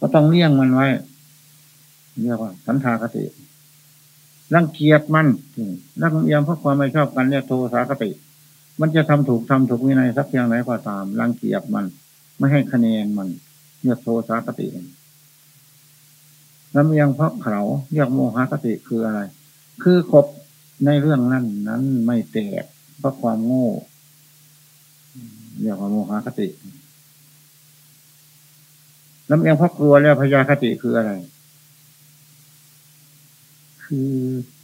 ก็ต้องเลี่ยงมันไว้เรียกว่าสันทาคติรังเกียจมันรังเอียมเพราะความไม่ชอบกันเรียกโทสาคติ มันจะทำถูกทำถูกวินัยสักเพียงไหนก็ตามรังเกียจมัน ไม่ให้คะแนนมันเรียกโทสาคติลำเอียงเพราะเขาเรียกโมหะคติคืออะไร คือคบในเรื่องนั้นนั้นไม่แตกเพราะความโง่เรียกว่าโมหะคติ ลำเอียงเพราะกลัวแล้วพยาคติคืออะไร คือ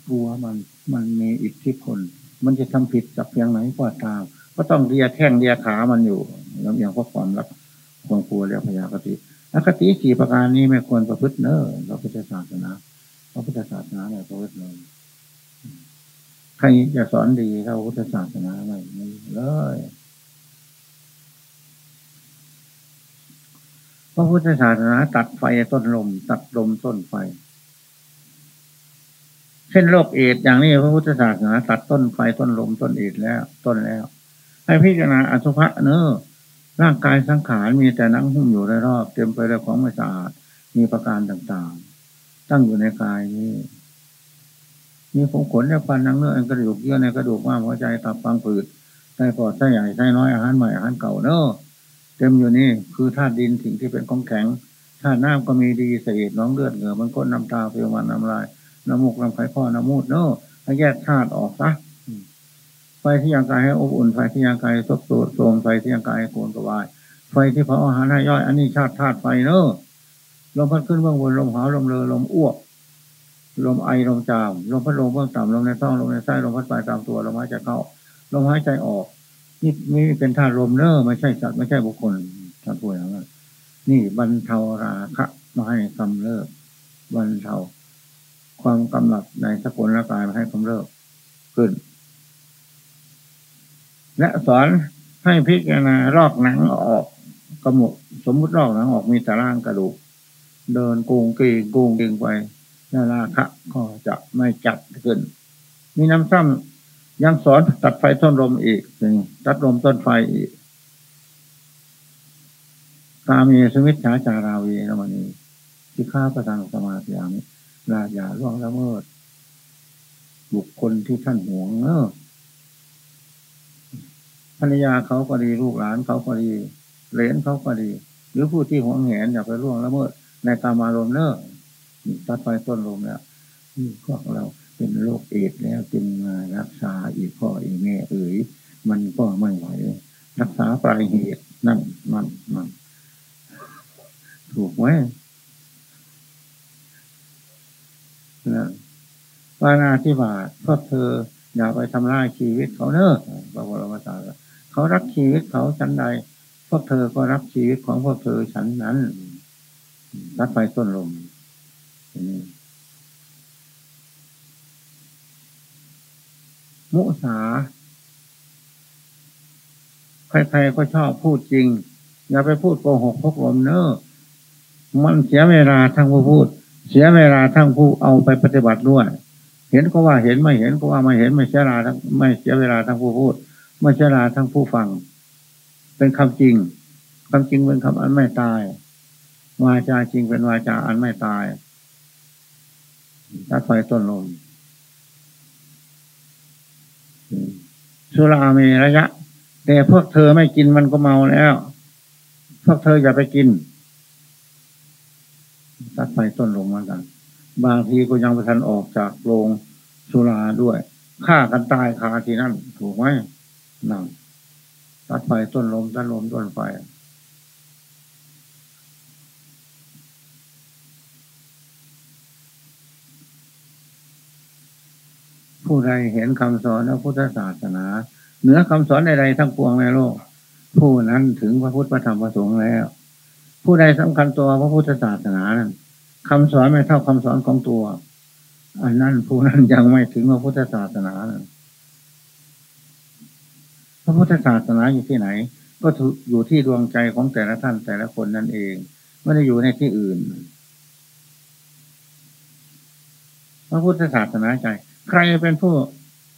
กลัวมันมันมีอิทธิพล มันจะทำผิดจากเพียงไหนก็ตาม ก็ต้องเรียแท่งเรียขามันอยู่ลำเอียงเพราะความรักความกลัวแล้วพยาคติอคติสี่ประการนี้ไม่ควรประพฤติเนอะเราพุทธศาสนาเราพุทธศาสนาเนี่ยประพฤติเลยใครจะสอนดีเท่าพุทธศาสนาไม่เลย พระพุทธศาสนาตัดไฟต้นลม ตัดลมต้นไฟ เช่นโรคเอดอย่างนี้พระพุทธศาสนาตัดต้นไฟต้นลมต้นเอดแล้ว ต้นแล้ว ให้พิจารณาอสุภะเนอร่างกายสังขารมีแต่นังหุ้มอยู่รอบเต็มไปด้วยของไม่สะอาดมีประการต่างๆ ตั้งอยู่ในกายนี้มีผมขนและฟันนังเนื้อกระดูกเยื่อในกระดูกม้าหัวใจตับฟังผืดไส้ปอดไส้ใหญ่ไส้น้อยอาหารใหม่อาหารเก่าเนอะ ต็มอยู่นี่คือธาตุดินสิ่งที่เป็นของแข็งธาตุน้ำก็มีดีเศษน้องเลือดเหงื่อมันก้นน้ำตาเปรี้ยวมันน้ำลายน้ำมูกน้ำไข่พ่อน้ำมูดเนอะให้แยกธาตุออกซะไฟที่ยังกายให้อบอุ่นไฟที่ยังกายซบโซโทมไฟที่ยังกายให้โกนกวาย ไฟที่เผาอาหารให้ย่อย อันนี้ชาติธาตุไฟเนอะลมพัดขึ้นเบื้องบนลมหาวลมเลอลมอ้วกลมไอลมจามลมพัดลมเบื้องต่ำลมในท้องลมในไส้ลมพัดไปตามตัวลมหายใจเข้าลมหายใจออก นี่นี่เป็นธาตุลมเนอไม่ใช่สัตว์ไม่ใช่บุคคลท่านพูดอย่างนั้นนี่บรรเทาราคะมาให้กำเริบบรรเทาความกำหนัดในสกุลร่างกายมาให้กำเริบขึ้น และสอนให้พิจารณารอกหนังออกกระหมดสมมุติรอกหนังออกมีแต่ร่างกระดูก เดินกูงกีกูงกิงไปนาราคะก็จะไม่จัดขึ้น มีน้ำซ้ำ ยังสอนตัดไฟต้นลมอีกหนึ่งตัดลมต้นไฟอีกกามีสมิทธาจาราวีนะมันี้ที่ข้าประทางสมาธิยามิลาอย่าล่วงละเมิด บุคคลที่ท่านห่วงเนอภรรยาเขาก็ดีลูกหลานเขาก็ดีเลนเขาก็ดี หรือผู้ที่ห่วงแหนอย่าไปล่วงละเมิด ในกามารมเนอตัดไปต้นลมแล้วพวกเรา เป็นโรคเอดแล้วจึงมารักษาอีกพ่ออีกแม่เอ๋ยมันก็ไม่ไหวรักษาปลายเหตุนั่นมันมันถูกไหมนะปานาธิบาตพวกเธออย่าไปทำลายชีวิตเขาเนอะพระบรมศาสดาเขารักชีวิตเขาชั้นใด พวกเธอก็รักชีวิตของพวกเธอชั้นนั้นรัดไฟต้นลม มุสา ใครๆก็ชอบพูดจริง อย่าไปพูดโกหกพกลมเนอะมันเสียเวลาทั้งผู้พูด เสียเวลาทั้งผู้เอาไปปฏิบัติด้วย เห็นก็ว่าเห็นไม่เห็นก็ว่าไม่เห็นไม่เสียเวลาทั้งไม่เสียเวลาทั้งผู้พูด ไม่เสียเวลาทั้งผู้ฟัง เป็นคำจริงคำจริงเป็นคำอันไม่ตายวาจาจริงเป็นวาจาอันไม่ตายตัดไฟต้นลม สุรามีระยะ แต่พวกเธอไม่กินมันก็เมาแล้ว พวกเธออย่าไปกิน ตัดไปต้นลงมากัน บางทีก็ยังไปทันออกจากโรงสุราด้วยฆ่ากันตายคาที่นั่น ถูกไหมนั่งตัดไฟต้นลมต้นลมต้นไฟ ผู้ใดเห็นคำสอนพระพุทธศาสนา เหนือคำสอนใดๆทั้งปวงในโลก ผู้นั้นถึงพระพุทธพระธรรมพระสงฆ์แล้ว ผู้ใดสำคัญตัวพระพุทธศาสนานั้นคำสอนไม่เท่าคำสอนของตัว อันนั้นผู้นั้นยังไม่ถึงพระพุทธศาสนาพระพุทธศาสนาอยู่ที่ไหน ก็อยู่ที่ดวงใจของแต่ละท่านแต่ละคนนั่นเองไม่ได้อยู่ในที่อื่น พระพุทธศาสนาใจ ใครเป็นผู้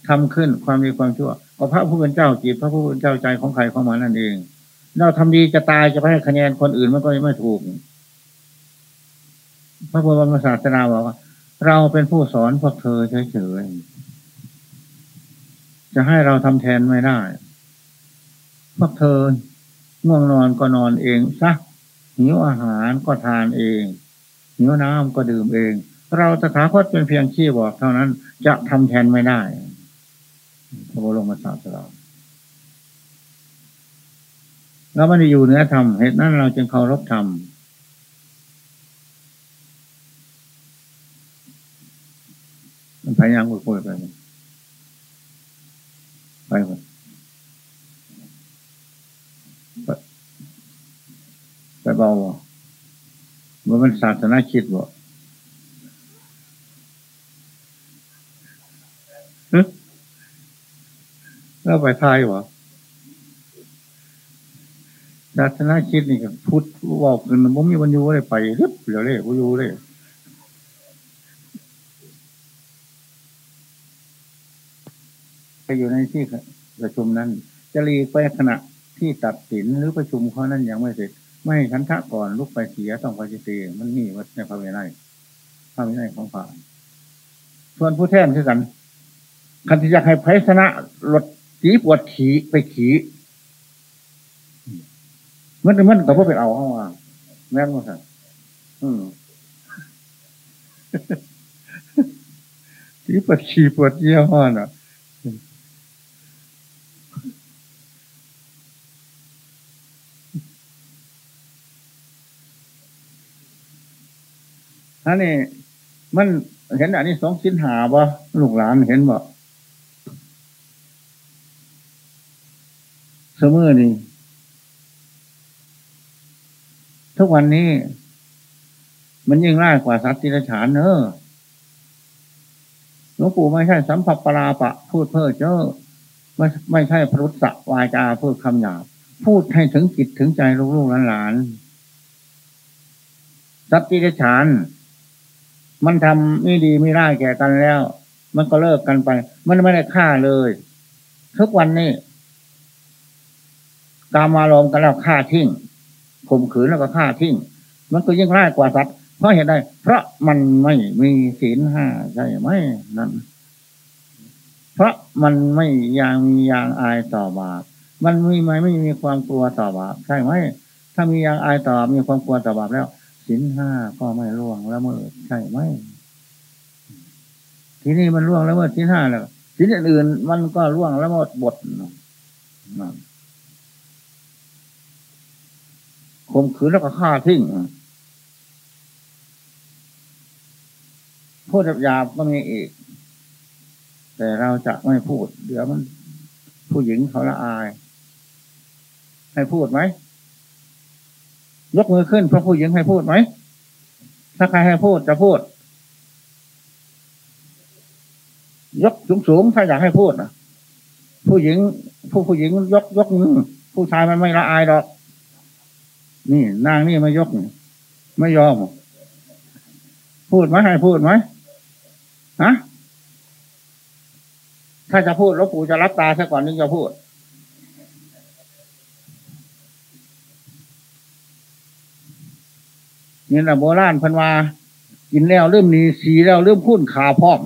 ทำขึ้นความดีความชั่วก็พระผู้เป็นเจ้าจิตพระผู้เป็นเจ้าใจของใครของมันนั่นเอง เราทำดีจะตายจะไปให้คะแนนคนอื่นมันก็ไม่ถูก พระพุทธศาสนาบอกว่า เราเป็นผู้สอนพวกเธอเฉยๆจะให้เราทำแทนไม่ได้พวกเธอง่วงนอนก็นอนเองซะหิวอาหารก็ทานเองหิวน้ำก็ดื่มเอง เราตถาคตเป็นเพียงขี้บอกเท่านั้น จะทำแทนไม่ได้พระบรมศาสดาเราไม่ได้อยู่เหนือธรรมเหตุนั้นเราจึงเคารพธรรมมันพยายามพูดไปไปไปไปเบาบ่มันศาสนาคิดบ่ แล้วไปทายวะศาสนาคิดนี่ก็พุทธบอกกันผมมีวันยูเลยไปรึบเดี๋ยวเลยวันยูเลยไปอยู่ในที่ประชุมนั้น จะรีไปขณะที่ตัดสินหรือประชุมเขานั้นยังไม่เสร็จ ไม่ขันทะก่อนลุกไปเสียต้องไปจีมันนี่วัดในพระเวไนพระเวไนของผ่านส่วนผู้แทนคือกัน คันที่อยากให้ไพศนะรถจีปวดขี่ไปขี่มันมันกับพวกไปเอาเข้ามาแม่นมั้งอืมที่ปวดขี่ปวดเยี่ยวห้อน่ะอันนี้มันเห็นอันนี้สองชิ้นหาบ่ลูกหลานเห็นบ่ เสมอนี่ทุกวันนี้ มันยิ่งร้ายกว่าสัตว์ที่ฉานเนอะหลวงปู่ไม่ใช่สัมผัสปราปะ พูดเพ้อเจ้อไม่ไม่ใช่พรุษสวาจาพูดคำหยาบพูดให้ถึงจิตถึงใจลูกๆหลานๆสัตว์ที่ฉาน มันทำไม่ดีไม่ร้ายแก่กันแล้ว มันก็เลิกกันไป มันไม่ได้ฆ่าเลย ทุกวันนี้ กามารมกันแล้วฆ่าทิ้งข่มขืนแล้วก็ฆ่าทิ้ง มันก็ยิ่งร้ายกว่าสัตว์เพราะเหตุใดเพราะมันไม่มีศีลห้าใช่ไหมนั่นเพราะมันไม่ยังมียางอายต่อบาปมันไม่ไม่ไม่มีความกลัวต่อบาปใช่ไหมถ้ามียางอายต่อมีความกลัวต่อบาปแล้วศีลห้าก็ไม่ล่วงแล้วเมื่อใช่ไหมทีนี้มันล่วงแล้วเมื่อศีลห้าแล้วศีลอื่นมันก็ล่วงแล้วหมดบทนั่น ข่มขืนแล้วก็ฆ่าทิ้งพูดหยาบก็มีอีก แต่เราจะไม่พูด เดี๋ยวมัน ผู้หญิงเขาละอาย ให้พูดไหมยกมือขึ้นเพราะผู้หญิงให้พูดไหม ถ้าใครให้พูดจะพูด ยกสูงสูงถ้าอยากให้พูดนะผู้หญิง ผู้ผู้หญิงยกยกมือผู้ชายมันไม่ละอายหรอก นี่นางนี่ไม่ยกไม่ยอม พูดไหมให้พูดไหมฮะถ้าจะพูดแล้วปู่จะรับตาซะก่อนนึงจะพูด นี่แหละโบราณพันวากินแล้วเริ่มนีสีแล้วเริ่มพุ่นขาพร้อม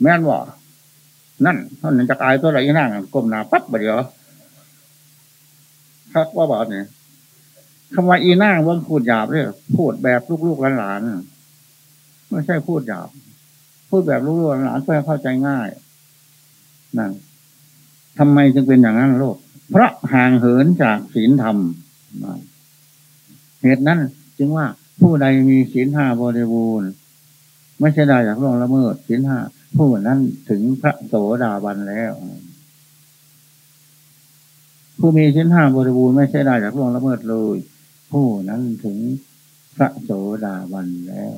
แม่นว่านั่นท่านจะกายตัวอะไหนนั่งก้มหน้าปั๊บเดี๋ยวครับว่าบอกเนี่ย คำว่าอีน่าเวิ้งพูดหยาบเลยพูดแบบลูกๆหลานๆไม่ใช่พูดหยาบ พูดแบบลูกๆหลานเพื่อเข้าใจง่ายนั่นทำไมจึงเป็นอย่างนั้นโลกเพราะห่างเหินจากศีลธรรมเหตุนั้นจึงว่าผู้ใดมีศีลห้าบริบูรณ์ไม่ใช่ได้จากล่วงละเมิดศีลห้าผู้นั้นถึงพระโสดาบันแล้ว ผู้มีศีลห้าบริบูรณ์ไม่ใช่ได้จากล่วงละเมิดเลย ผู้นั้นถึงพระโสดาบันแล้ว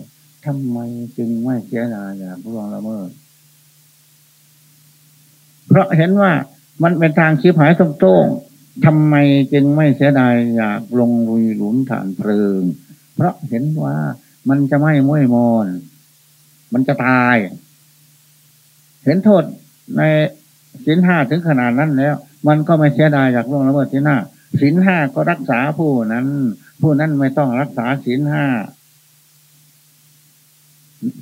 ทำไมจึงไม่เสียดายอยากล่วงละเมิด เพราะเห็นว่ามันเป็นทางชีพหายตรงๆทำไมจึงไม่เสียดายอยากลงลุยหลุมฐานเพลิง เพราะเห็นว่ามันจะไม่ม้วยมอนมันจะตาย เห็นโทษในสินห้าถึงขนาดนั้นแล้ว มันก็ไม่เสียดายอยากล่วงละเมิดสินห้าสินห้าก็รักษาผู้นั้น ผู้นั้นไม่ต้องรักษาศีลห้า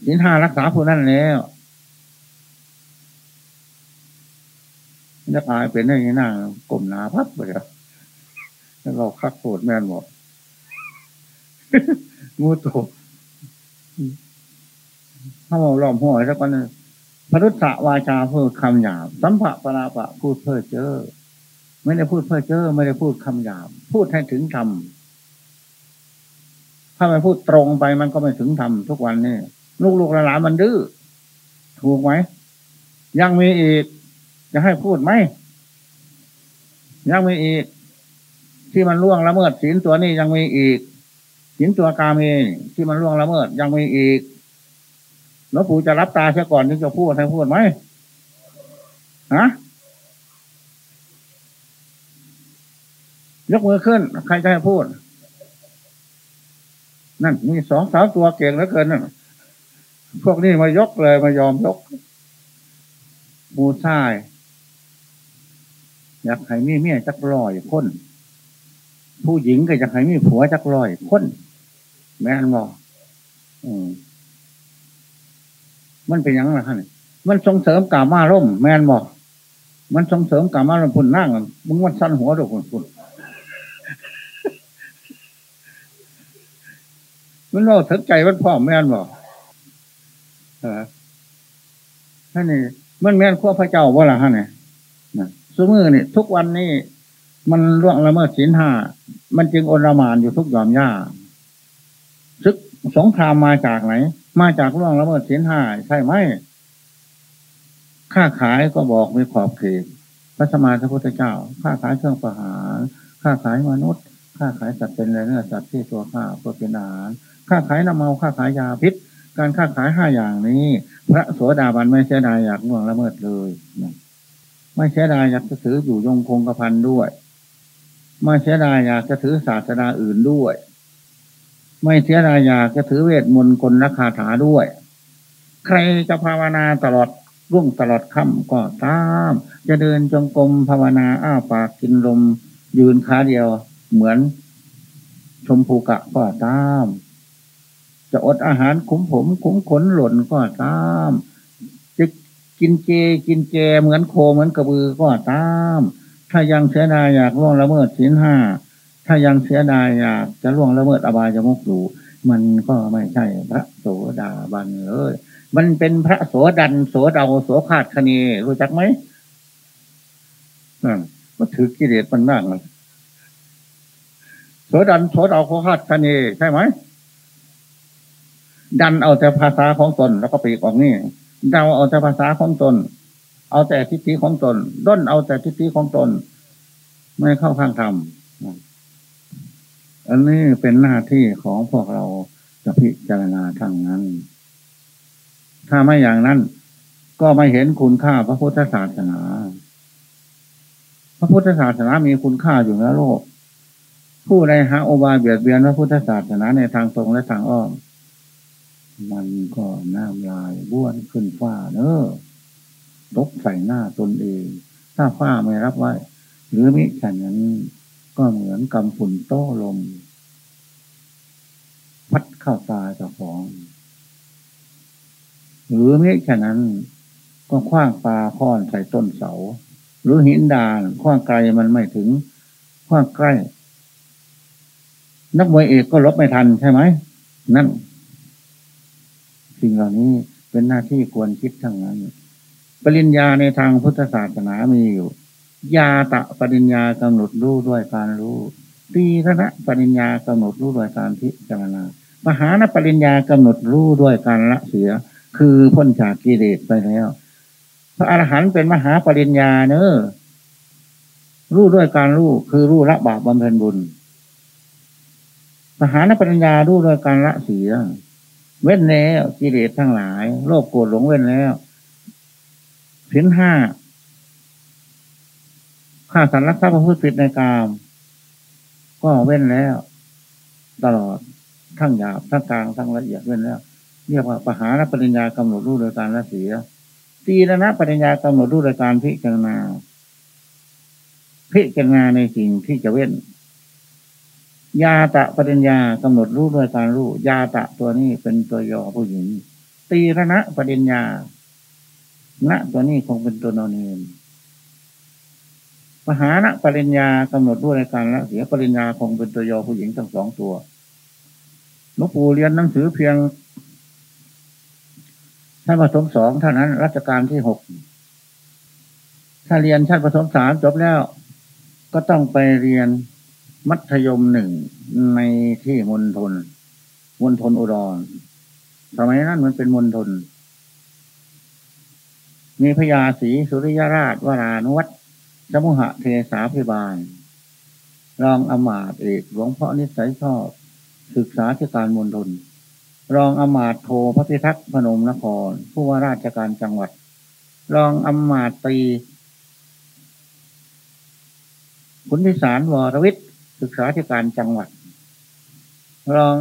สินห้ารักษาผู้นั้นแล้วจะกลายเป็นอย่างนี้น่ากลมหนาพับไปเลยแล้วเราคักโสดแม่นหมดมูโตถ้าเราล้อมหัวสักวันพรุษะวาจาพูดคำหยาบ สัมภะปราปะพูดเพ้อเจ้อไม่ได้พูดเพ้อเจ้อไม่ได้พูดคำหยาบ พูดให้ถึงธรรม ถ้าไม่พูดตรงไปมันก็ไม่ถึงธรรมทุกวันนี่ลูกลูกหลานมันดื้อถูกไหมยังมีอีก จะให้พูดไหมยังมีอีก ที่มันล่วงละเมิดศีลตัวนี้ยังมีอีกศีลตัวกาเมที่มันล่วงละเมิดยังมีอีกหลวงปู่จะรับตาเสียก่อนถึงจะพูดให้พูดไหมฮะยกมือขึ้น ใครจะให้พูด นั่นมีสองสามตัวเก่งเหลือเกินนั่นพวกนี้มายกเลยมายอมยกมูซ่าย อยากให้มีเมียจักรอยคน ผู้หญิงก็อยากให้มีผัวจักรอยคน แม่นบอกมันเป็นยังไงฮะเนี่ยมันส่งเสริมกามาร่มแมนบอกมันส่งเสริมกามาร่มพุ่นนั่งมึงมันสั้นหัวดูพุ่นพุ่น มันเราถึกใจมันพ่อแม่นบอกเออท่านนี่มันแม่นขั้วพระเจ้าว่าละฮะเนี่ยสมือนี่ทุกวันนี้มันล่วงละเมิดศีลห้า มันจึงอนรมานอยู่ทุกยอมย่าซึกสงครามมาจากไหน มาจากล่วงละเมิดศีลห้าใช่ไหมค่าขายก็บอกมีขอบเขตพระสมมาพระพุทธเจ้าค่าขายเครื่องประหารค่าขายมนุษย์ค่าขายสัตว์เป็นเนื้อสัตว์ที่ตัวข้าเพื่อเป็นอาหาร ค่าขายน้ำเมาค่าขายยาพิษ การค่าขายห้าอย่างนี้ พระโสดาบันไม่เสียดายอยากล่วงละเมิดเลยไม่เสียดายอยากจะถืออยู่ยงคงกระพันด้วยไม่เสียดายอยากจะถือศาสนาอื่นด้วย ไม่เสียดายอยากจะถือเวทมนต์กลนักคาถาด้วย ใครจะภาวนาตลอดรุ่งตลอดค่ำก็ตาม จะเดินจงกรมภาวนาอ้าปากกินลม ยืนขาเดียวเหมือนชมพูกะก็ตาม จะอดอาหารคุ้มผมคุ้มขนหล่นก็ตาม จะกินเจกินเจเหมือนโคเหมือนกระบือก็ตาม ถ้ายังเสียดายอยากล่วงละเมิดศีลห้าถ้ายังเสียดายอยากจะล่วงละเมิดอบายจะมุกอยู่มันก็ไม่ใช่พระโสดาบันเลย มันเป็นพระโสดันโสดาโสขาดคณีรู้จักไหมนั่นก็ถือกิเลสมันมากเลยโสดันโสดาโสขาดคณีใช่ไหม ดันเอาแต่ภาษาของตนแล้วก็ปีกออกนี่เดาเอาแต่ภาษาของตน เอาแต่ทิฏฐิของตน ด้นเอาแต่ทิฏฐิของตน ไม่เข้าข้างธรรมอันนี้เป็นหน้าที่ของพวกเราจะพิจารณาทางนั้น ถ้าไม่อย่างนั้น ก็ไม่เห็นคุณค่าพระพุทธศาสนา พระพุทธศาสนามีคุณค่าอยู่ในโลก ผู้ใดหาโอบายเบียดเบียนพระพุทธศาสนาในทางตรงและทางอ้อม มันก็น้ำลายบ้วนขึ้นฟ้าเนอตกใส่หน้าตนเอง ถ้าฟ้าไม่รับไว้ หรือมิฉะนั้นก็เหมือนกำฝุ่นโต้ลม พัดเข้าตาเจ้าของ หรือม่แค่นั้นก็คว้างปลาค้อนใส่ต้นเสา หรือหินดานคว้างไกลมันไม่ถึงคว้างใกล้ นักมวยเอกก็ลบไม่ทันใช่ไหม นั่น สิ่งเหล่านี้เป็นหน้าที่ควรคิดทั้งนั้น ปริญญาในทางพุทธศาสนามีอยู่ ยาตะปริญญากำหนดรู้ด้วยการรู้ตีคณะปริญญากำหนดรู้ด้วยการพิจารณามหานปริญญากำหนดรู้ด้วยการละเสีย คือพ้นจากกิเลสไปแล้ว พระอรหันต์เป็นมหาปริญญาเนอรู้ด้วยการรู้คือรู้ละบาปบำเพ็ญบุญ มหานปริญญารู้ด้วยการละเสีย เว้นแล้วกิเลสทั้งหลาย โลภโกรธหลงเว้นแล้วสินห้าฆ่าสัตว์รักทรัพย์ประพฤติผิดในกามก็เว้นแล้ว ตลอดทั้งหยาบทั้งกลางทั้งละเอียดเว้นแล้ว เรียกว่าปหานปริญญากำหนดรู้โดยการละเสียตีรณะปริญญากำหนดรู้โดยการพิจารณาพิจารณาในสิ่งที่จะเว้น ยาตะปริญญากำหนดรู้โดยการรู้ ยาตะตัวนี้เป็นตัวยอผู้หญิง ตีระณะปริญญาณตัวนี้คงเป็นตัวนอนเองมหาณปริญญากำหนดด้วยการละเสียปริญญาคงเป็นตัวยอผู้หญิงทั้งสองตัวหลวงปู่เรียนหนังสือเพียงท่านผสมสองเท่านั้นรัชกาลที่หกถ้าเรียนชั้นผสมสามจบแล้ว ก็ต้องไปเรียน มัธยมหนึ่งในที่มณฑลมณฑลอุดรสมัยนั้นมันเป็นมณฑลมีพญาศรีสุริยราชวรานุวัตสมุหะเทสาพิบาล รองอมาตเอกหลวงพ่อนิสัยชอบ ศึกษาที่การมณฑลรองอมาตโทพระพิทักษ์พนมนคร ผู้ว่าราชการจังหวัด รองอมาตตีขุนพิสารวรวิทย์ ศึกษาธิการจังหวัดรอง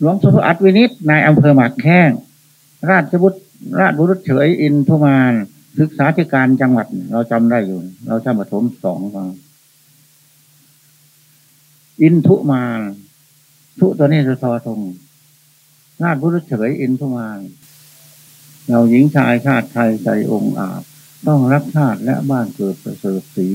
หลวงสุภอัตวินิตนายอำเภอหมากแข้ง ราชบุตรราชบุรุษเฉยอินทุมาน ศึกษาธิการจังหวัด เราจำได้อยู่ เราจำปฐมสองฟังอินทุมานทุตัวนี้จะทอทงราชบุรุษเฉยอินทุมาน เราหญิงชายชาติไทยใจองค์อาจ ต้องรักชาติและบ้านเกิดประเสริฐสี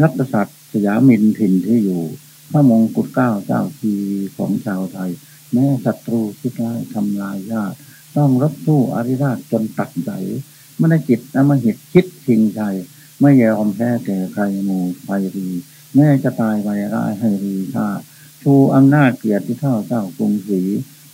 รักษัตริย์สยามินถิ่นที่อยู่ พระมงกุฎเก้าเจ้าทีของชาวไทย แม้ศัตรูคิดร้ายทำลายญาติ ต้องรบสู้อริราชจนตัดใจมนจิตอมหิตคิดชิงใจไม่ยอมแพ้แก่ใครหมู่ไฟรีแม่จะตายไปร้ายให้รีชาชูอำนาจเกียรติเท่าเจ้ากรุงศรี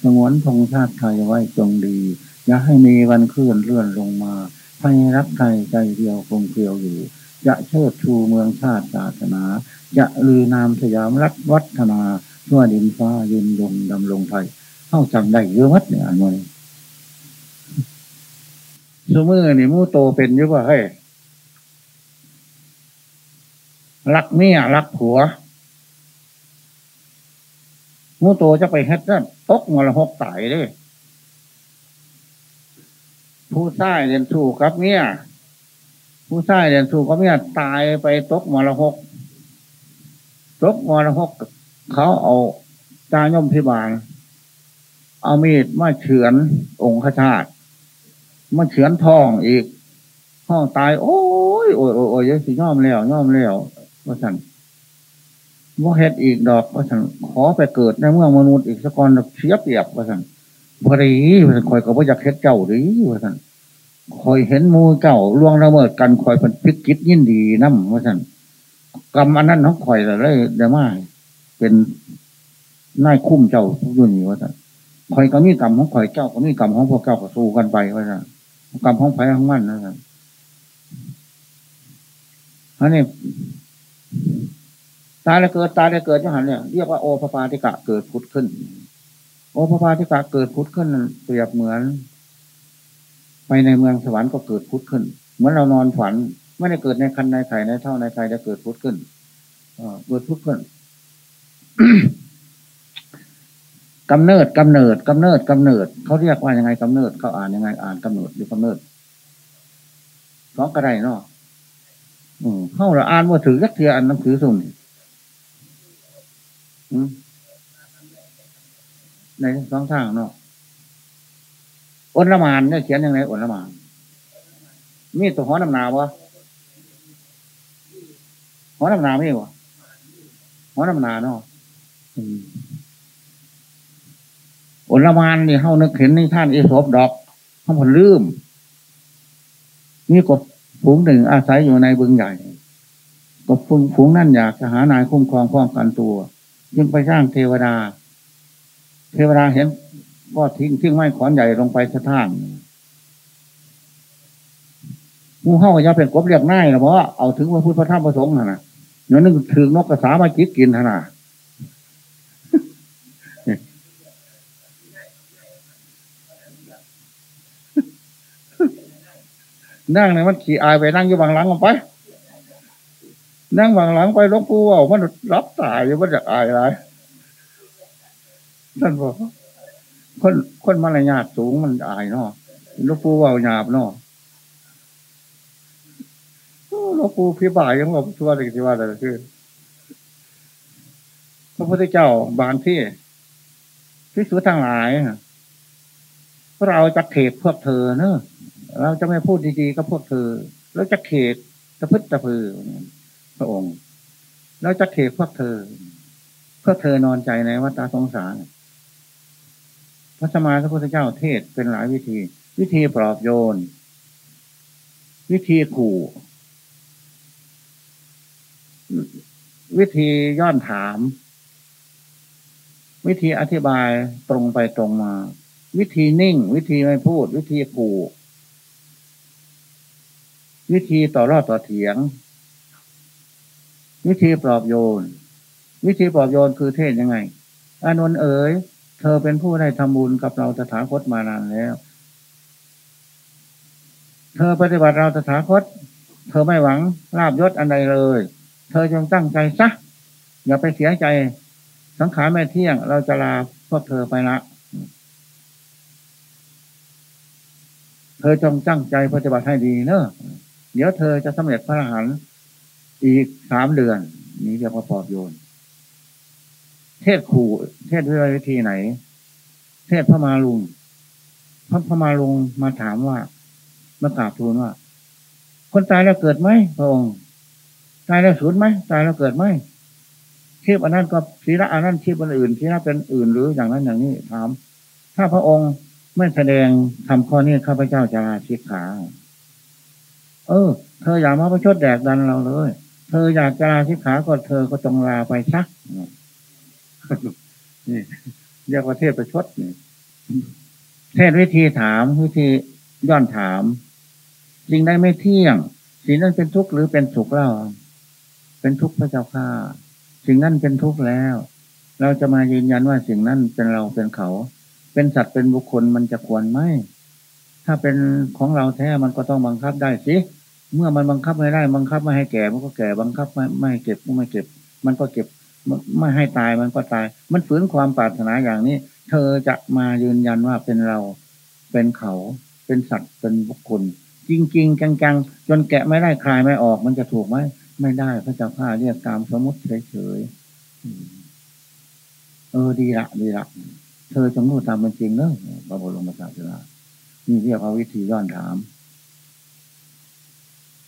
สงวนธงชาติไทยไว้จงดี อย่าให้มีวันเคลื่อนเลื่อนลงมาให้รักไทยใจเดียวคงเกลียวอยู่ จะเชิดชูเมืองชาติศาสนา จะลือนามสยามรัฐวัฒนาทั่วดินฟ้ายืนยงดำรงไทยเข้าจำได้เยอะมัดเนี่ยอันนี้สมือนี่มูโตเป็นยุบ่าเฮ้ยรักเมียรักผัวมูโตจะไปเฮ็ดนั่นตกมรหกตายเลยผู้ชายเรียนสู้กับเมีย ผู้ชายเรียนสู้กับเมียตายไปตกมรหกตกมรหกเขาเอาจาย่อมพิบาล เอามีดมาเฉือนองค์ชาติมาเฉือนทองอีกห้องตาย โอ้ยโอ้ยโอ้ยยสิย่อมแล้วย่อมแล้วว่าสันว่าเฮ็ดอีกดอกว่าสันขอไปเกิดในเมืองมนุษย์อีกสักกอนเสียเปรียบว่าสันพอดีว่าสันคอยก็บ่อยากเฮ็ดเจ้าดีว่าสัน คอยเห็นมูเจ้าล่วงละเมิดกันคอยเป็นพิกิตยินดีน้ำว่าสันกรรมอันนั้นน้องคอยเลยเดี๋ยวมาเป็นนายคุ้มเจ้าทุกยุ่นี่ว่าสันคอยก็มีกรรมของคอยเจ้าก็มีกรรมของพวกเจ้าก็สู้กันไปว่าสันกรรมของไผ่ของมันนะครับอันนี้ตายแล้วเกิดตายแล้วเกิดจังหันเนี่ยเรียกว่าโอภปาติกะเกิดพุทธขึ้น โอภปาติกะเกิดพุทธขึ้นเปรียบเหมือน ไปในเมืองสวรรค์ก็เกิดพุทธขึ้น เหมือนเรานอนฝัน ไม่ได้เกิดในคันในไข่ในเท่าในไข่จะเกิดพุทธขึ้นเกิดพุทธขึ้นกำเนิดกำเนิดกำเนิดกำเนิดเขาเรียกว่ายังไงกำเนิดเขาอ่านยังไงอ่านกำเนิดหรือกำเนิดสองกระไรเนาะเข้าเราอ่านว่าถือยักเทียอันน้ำถือสุ่มในสองทางเนาะ อนละมานเนี่ยเขียนยังไงอนละมานมีตัวหอน้ำนาวะหอน้ำนาไม่หรอหอน้ำนาเนาะอละมานนี่เฮานึกเห็นในท่านเอสบดอกเขาผลลืมนี่กบฝูงหนึ่งอาศัยอยู่ในบึงใหญ่กบฝูงฝูงนั่นอยากจะหานายคุ้มครองป้องกันตัว จึงไปสร้างเทวดา เทวดาเห็น ก็ทิ้งทิ้งไม้ขอนใหญ่ลงไปสะท่านมูเฮาจะเป็นกบเรียกง่ายนะเพราะเอาถึงพระพุทธพระธรรมพระสงฆ์นะเดี๋ยนึกถึงนกกระสามาจิกกินนะนั่งในมันขี่อายไปนั่งอยู่บางหลังกันไป นั่งบางหลังไปลบปูว่ามันรับตายอยู่มันจะอายอะไรนั่นบอก คนคนมารยาทสูงมันอายเนาะลบปูว่าหยาบเนาะลบปูพี่บ่ายยังบอกทั่วเลยที่ว่าอะไรคือพระพุทธเจ้าบางที่ที่สุดทางหลายเราจะเขกพวกเธอเนอะเราจะไม่พูดดีๆกับพวกเธอเราจะเขกตะพึดตะพือพระองค์ เราจะเขกพวกเธอ เพื่อเธอนอนใจในวัฏสงสาร พระสมมาพระพุทธเจ้าเทศเป็นหลายวิธี วิธีปลอบโยน วิธีขู่ วิธีย้อนถาม วิธีอธิบายตรงไปตรงมา วิธีนิ่ง วิธีไม่พูด วิธีขู่วิธีต่อรอดต่อเถียง วิธีปลอบโยน วิธีปลอบโยนคือเทศยังไงอานนท์เอ๋ย เธอเป็นผู้ได้ทำบุญกับเราตถาคตมานานแล้ว เธอปฏิบัติเราตถาคต เธอไม่หวังลาบยศอันใดเลย เธอจงตั้งใจซะอย่าไปเสียใจ สังขารไม่เที่ยง เราจะลาพวกเธอไปละ เธอจงตั้งใจปฏิบัติให้ดีเนอะเดี๋ยวเธอจะสำเร็จพระอรหันต์อีกสามเดือน นี้เรียกว่าปอบโยน เทศขู่ เทศด้วยวิธีไหน เทศพระมาลุงพระพระมาลุงมาถามว่ามากราบทูลว่า คนตายแล้วเกิดไหมพระองค์ตายแล้วสูญไหมตายแล้วเกิดไหมชีพอันนั้นก็ศีละอันนั้นชีพอันอื่นชีละเป็นอื่นหรืออย่างนั้นอย่างนี้ถาม ถ้าพระองค์ไม่แสดงทำข้อนี้ข้าพเจ้าจะลาชิกขา เออ เธออย่ามาประชดแดกดันเราเลย เธออยากจะลาสิกขาก็เธอก็จงลาไปซัก นี่เรียกว่าเทศประชดนี่เทศวิธีถามวิธีย้อนถาม สิ่งใดไม่เที่ยง สิ่งนั้นเป็นทุกข์หรือเป็นสุขเล่า เป็นทุกข์พระเจ้าข้าสิ่งนั้นเป็นทุกข์แล้ว เราจะมายืนยันว่าสิ่งนั้นเป็นเราเป็นเขา เป็นสัตว์เป็นบุคคลมันจะควรไหมถ้าเป็นของเราแท้มันก็ต้องบังคับได้สิเมื่อมันบังคับไม่ได้ บังคับไม่ให้แก่มันก็แก่บังคับไม่ไม่ให้เก็บก็ไม่เก็บ มันก็เก็บ ไม่ให้ตายมันก็ตาย มันฝืนความปรารถนาอย่างนี้ เธอจะมายืนยันว่าเป็นเรา เป็นเขา เป็นสัตว์ เป็นบุคคล จริง ๆ จังๆ จนแกะไม่ได้คลายไม่ออก มันจะถูกไหม ไม่ได้พระเจ้าข้าเรียกตามสมมติเฉยๆ เออดีละดีละ เธอจงรู้ตามเป็นจริงเนอะพระบรมศาสดานี่เรียกว่าวิธีย้อนถาม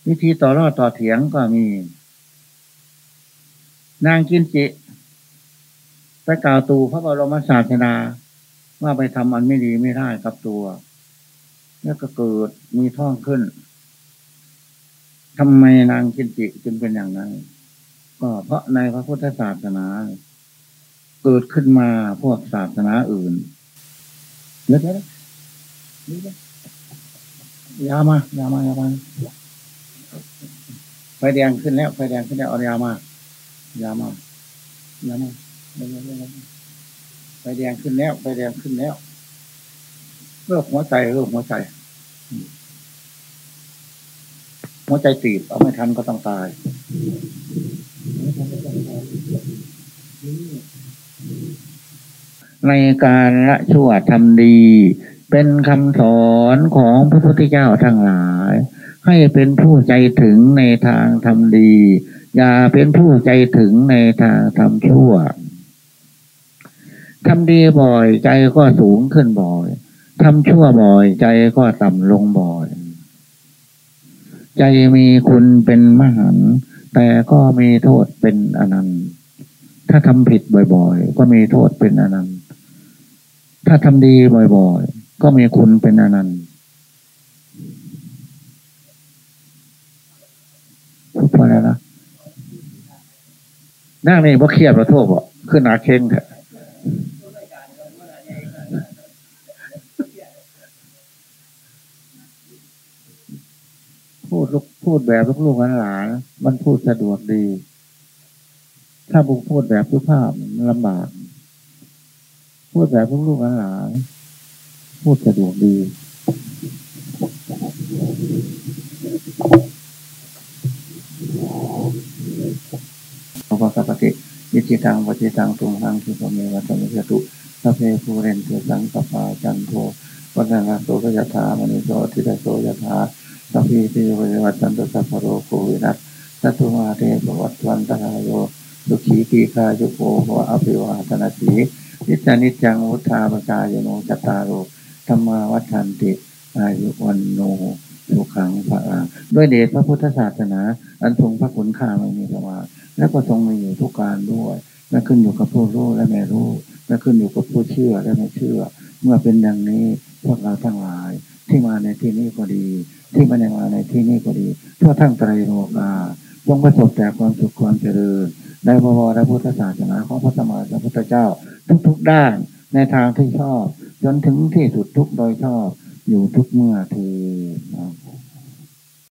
วิธีต่อรอดต่อเถียงก็มี นางกินจิไปกล่าวตูพระบรมศาสดาว่าไปทำอันไม่ดีไม่ได้กับตัวแล้วก็เกิดมีท้องขึ้นทำไมนางกินจิจึงเป็นอย่างนั้น ก็เพราะในพระพุทธศาสนา เกิดขึ้นมาพวกศาสนาอื่นเดี๋ยวเดี๋ยวยามายามายามาไฟแดงขึ้นแล้วไฟแดงขึ้นแล้วเอายามา ยามายามาไฟแดงขึ้นแล้วไฟแดงขึ้นแล้วโรคหัวใจโรคหัวใจ หัวใจตีบเอาไม่ทันก็ต้องตายในการละชั่วทำดี เป็นคำสอนของพระพุทธเจ้าทั้งหลาย ให้เป็นผู้ใจถึงในทางทำดี อย่าเป็นผู้ใจถึงในทางทำชั่วทำดีบ่อยใจก็สูงขึ้นบ่อยทำชั่วบ่อยใจก็ต่ำลงบ่อย ใจมีคุณเป็นมหันแต่ก็มีโทษเป็นอนันต์ ถ้าทำผิดบ่อยๆ ก็มีโทษเป็นอนันต์ ถ้าทำดีบ่อยๆ ก็มีคุณเป็นอนันต์พอแล้วนะ นั่งนี่บ่เครียดเราโทษบ่ขึ้นหนาเข่งเถอะพูดลูกพูดแบบลูกลูกหลานมันพูดสะดวกดี ถ้าบุกพูดแบบทุกภาพมันลำบาก พูดแบบลูกลูกหลานพูดสะดวกดีภะสัพพติ ยิจิตังปฏิตังตุงทังทุกเมวัตมิจตุสัพเพภูเรนเตสังกปาจันโทวัฒนาโสกยถามณิโสทิตโสยถาสัพพีติวิวัตันตสัพพโรโควินัสสัตุมาเตปวัตวันตรายโยสุขีตีคายุโกภวะอภิวาทนาสีนิจานิจังวุธาปกายโนจตารโรธรรมาวัฏันติ อายุวันโน สุขังพระรังด้วยเดชพระพุทธศาสนา อันทรงพระคุณค่าไม่มีประมาณและก็ทรงมีอยู่ทุกการด้วยและขึ้นอยู่กับผู้รู้และไม่รู้และขึ้นอยู่กับผู้เชื่อและไม่เชื่อ เมื่อเป็นดังนี้พวกเราทั้งหลาย ที่มาในที่นี้ก็ดี ที่ไม่ได้มาในที่นี้ก็ดีทั่วทั้งไตรโลกาจงประสบแต่ความสุขความเจริญในพระวรพุทธศาสนาของพระสมมาสัมพุทธเจ้า ทุกๆด้านในทางที่ชอบ จนถึงที่สุดทุกโดยชอบ อยู่ทุกเมื่อที